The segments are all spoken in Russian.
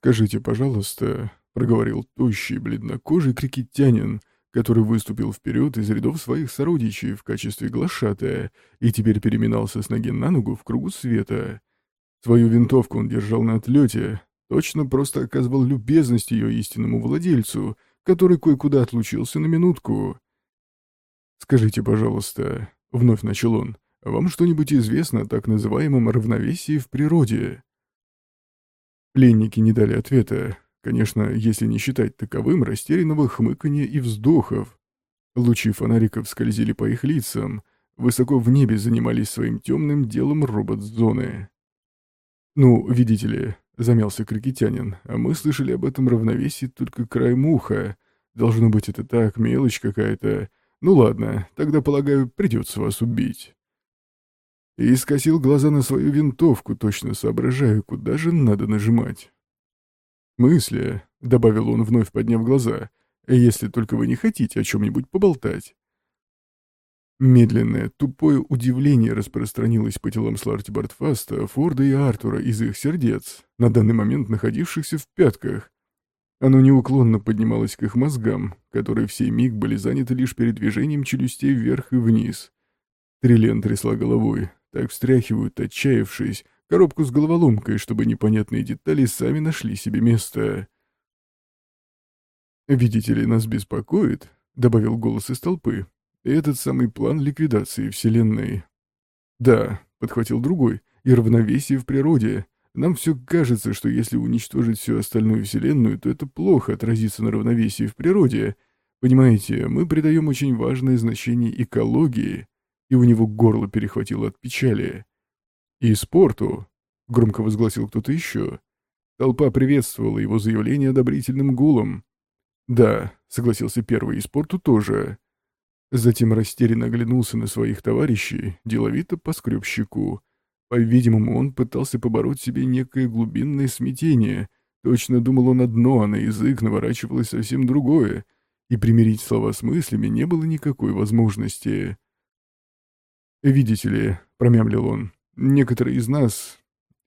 «Скажите, пожалуйста», — проговорил тощий, бледнокожий крикетянин, который выступил вперед из рядов своих сородичей в качестве глашатая и теперь переминался с ноги на ногу в кругу света. Свою винтовку он держал на отлете, точно просто оказывал любезность ее истинному владельцу, который кое-куда отлучился на минутку. «Скажите, пожалуйста», — вновь начал он, — «вам что-нибудь известно о так называемом равновесии в природе?» Пленники не дали ответа, конечно, если не считать таковым растерянного хмыканья и вздохов. Лучи фонариков скользили по их лицам, высоко в небе занимались своим темным делом робот-зоны. «Ну, видите ли», — замялся крикетянин, — «а мы слышали об этом равновесии только край муха. Должно быть, это так, мелочь какая-то. Ну ладно, тогда, полагаю, придется вас убить». И скосил глаза на свою винтовку, точно соображая, куда же надо нажимать. «Мысли», — добавил он, вновь подняв глаза, — «если только вы не хотите о чем-нибудь поболтать». Медленное, тупое удивление распространилось по телам Сларти Бартфаста, Форда и Артура из их сердец, на данный момент находившихся в пятках. Оно неуклонно поднималось к их мозгам, которые в сей миг были заняты лишь передвижением челюстей вверх и вниз. Триллиан трясла головой, так встряхивают, отчаявшись, коробку с головоломкой, чтобы непонятные детали сами нашли себе место. «Видите ли, нас беспокоит», — добавил голос из толпы, этот самый план ликвидации Вселенной. Да, подхватил другой, и равновесие в природе. Нам все кажется, что если уничтожить всю остальную Вселенную, то это плохо отразится на равновесии в природе. Понимаете, мы придаем очень важное значение экологии, и у него горло перехватило от печали. И спорту, громко возгласил кто-то еще. Толпа приветствовала его заявление одобрительным гулом. Да, согласился первый, и спорту тоже. Затем растерянно оглянулся на своих товарищей, деловито поскреб щеку. По-видимому, он пытался побороть себе некое глубинное смятение. Точно думал он одно, а на язык наворачивалось совсем другое, и примирить слова с мыслями не было никакой возможности. «Видите ли», — промямлил он, — «некоторые из нас...»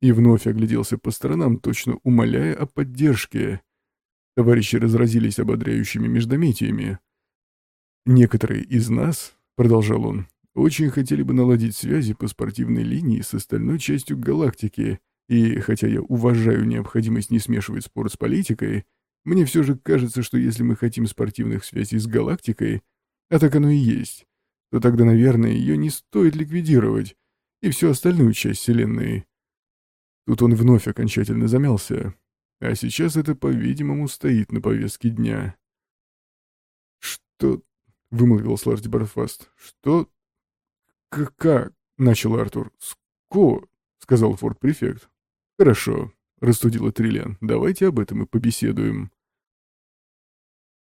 И вновь огляделся по сторонам, точно умоляя о поддержке. Товарищи разразились ободряющими междометиями. «Некоторые из нас, — продолжал он, — очень хотели бы наладить связи по спортивной линии с остальной частью галактики, и, хотя я уважаю необходимость не смешивать спорт с политикой, мне все же кажется, что если мы хотим спортивных связей с галактикой, а так оно и есть, то тогда, наверное, ее не стоит ликвидировать, и всю остальную часть Вселенной. Тут он вновь окончательно замялся. А сейчас это, по-видимому, стоит на повестке дня. «Что — вымолвил Сларти Барфаст. «Что?» «Как?» — начал Артур. «Ско?» — сказал форт-префект. «Хорошо», — растудила Триллиан. «Давайте об этом и побеседуем».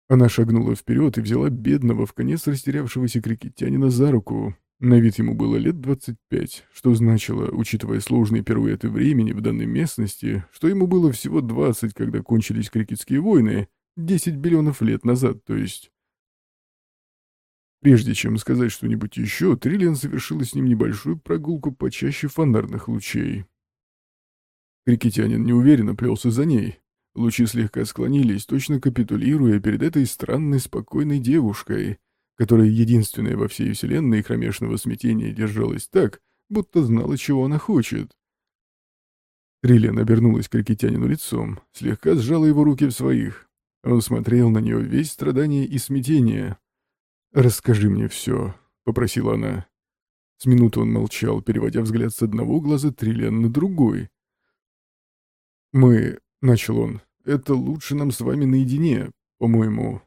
Она шагнула вперед и взяла бедного, в конец растерявшегося крикетянина за руку. На вид ему было лет двадцать пять, что значило, учитывая сложные пируэты времени в данной местности, что ему было всего двадцать, когда кончились крикетские войны, десять биллионов лет назад, то есть. Прежде чем сказать что-нибудь еще, Триллиан совершила с ним небольшую прогулку почаще фонарных лучей. Крикетянин неуверенно плелся за ней. Лучи слегка склонились, точно капитулируя перед этой странной спокойной девушкой, которая единственная во всей вселенной кромешного смятения держалась так, будто знала, чего она хочет. Триллиан обернулась к крикетянину лицом, слегка сжала его руки в своих. Он смотрел на нее весь страдание и смятение, «Расскажи мне все», — попросила она. С минуты он молчал, переводя взгляд с одного глаза Триллиан на другой. «Мы...» — начал он. «Это лучше нам с вами наедине, по-моему».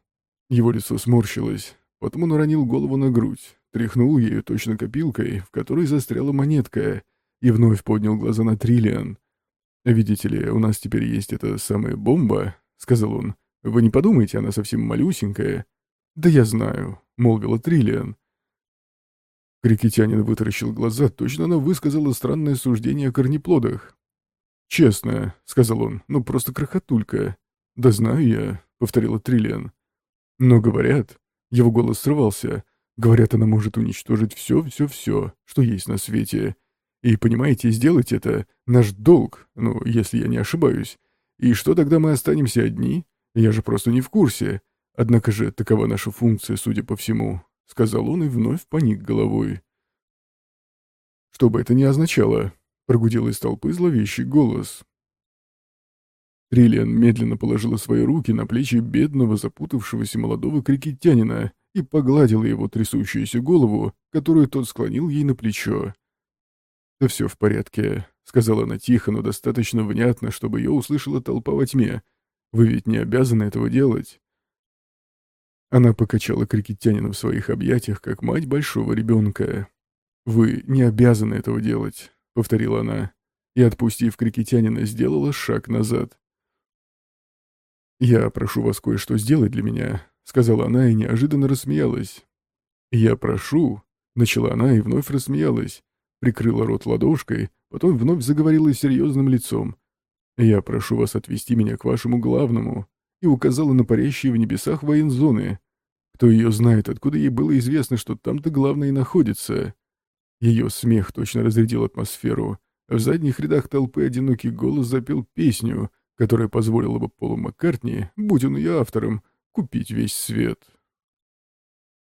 Его лицо сморщилось. Потом он уронил голову на грудь, тряхнул ею точно копилкой, в которой застряла монетка, и вновь поднял глаза на Триллиан. «Видите ли, у нас теперь есть эта самая бомба», — сказал он. «Вы не подумайте, она совсем малюсенькая». «Да я знаю молвила Триллиан. Крикетянин вытаращил глаза, точно она высказала странное суждение о корнеплодах. «Честно», — сказал он, — «ну просто крохотулька». «Да знаю я», — повторила Триллиан. «Но говорят...» — его голос срывался. «Говорят, она может уничтожить все-все-все, что есть на свете. И, понимаете, сделать это — наш долг, ну, если я не ошибаюсь. И что тогда мы останемся одни? Я же просто не в курсе. Однако же такова наша функция, судя по всему», — сказал он и вновь поник головой. «Что бы это ни означало», — прогудел из толпы зловещий голос. Триллиан медленно положила свои руки на плечи бедного запутавшегося молодого крикетянина и погладила его трясущуюся голову, которую тот склонил ей на плечо. «Да все в порядке», — сказала она тихо, но достаточно внятно, чтобы ее услышала толпа во тьме. «Вы ведь не обязаны этого делать». Она покачала крикетянина в своих объятиях, как мать большого ребенка. «Вы не обязаны этого делать», — повторила она, и, отпустив крикетянина, сделала шаг назад. «Я прошу вас кое-что сделать для меня», — сказала она и неожиданно рассмеялась. «Я прошу», — начала она и вновь рассмеялась, прикрыла рот ладошкой, потом вновь заговорила серьезным лицом. «Я прошу вас отвести меня к вашему главному», и указала на парящие в небесах воензоны. Кто ее знает, откуда ей было известно, что там-то главное и находится. Ее смех точно разрядил атмосферу. В задних рядах толпы одинокий голос запел песню, которая позволила бы Полу Маккартни, будь он ее автором, купить весь свет.